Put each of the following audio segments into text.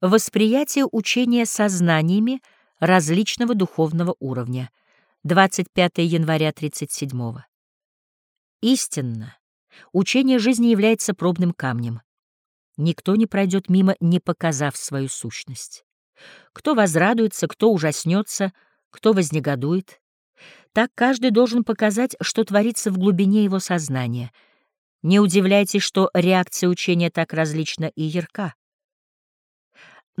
Восприятие учения сознаниями различного духовного уровня. 25 января 37 -го. Истинно, учение жизни является пробным камнем. Никто не пройдет мимо, не показав свою сущность. Кто возрадуется, кто ужаснется, кто вознегодует. Так каждый должен показать, что творится в глубине его сознания. Не удивляйтесь, что реакция учения так различна и ярка.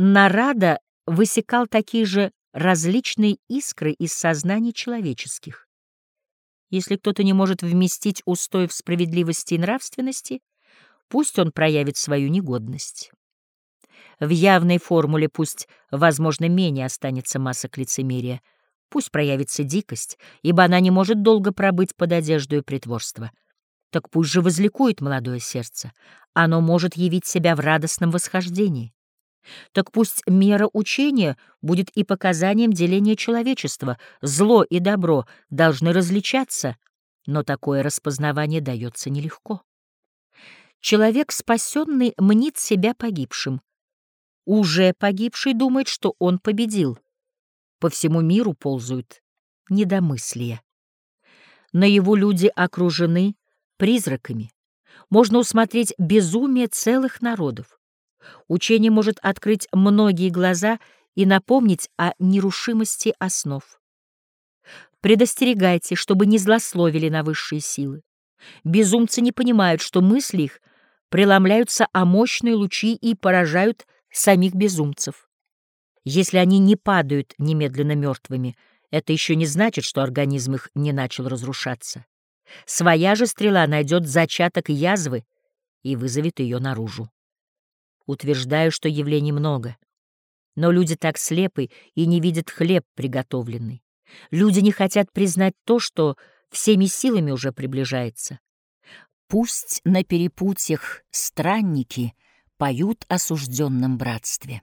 Нарада высекал такие же различные искры из сознаний человеческих. Если кто-то не может вместить устоев справедливости и нравственности, пусть он проявит свою негодность. В явной формуле пусть, возможно, менее останется масок лицемерия, пусть проявится дикость, ибо она не может долго пробыть под одеждой притворства. Так пусть же возликует молодое сердце, оно может явить себя в радостном восхождении. Так пусть мера учения будет и показанием деления человечества. Зло и добро должны различаться, но такое распознавание дается нелегко. Человек, спасенный, мнит себя погибшим. Уже погибший думает, что он победил. По всему миру ползают недомыслия. На его люди окружены призраками. Можно усмотреть безумие целых народов. Учение может открыть многие глаза и напомнить о нерушимости основ. Предостерегайте, чтобы не злословили на высшие силы. Безумцы не понимают, что мысли их преломляются о мощные лучи и поражают самих безумцев. Если они не падают немедленно мертвыми, это еще не значит, что организм их не начал разрушаться. Своя же стрела найдет зачаток язвы и вызовет ее наружу. Утверждаю, что явлений много. Но люди так слепы и не видят хлеб приготовленный. Люди не хотят признать то, что всеми силами уже приближается. Пусть на перепутьях странники поют о братстве.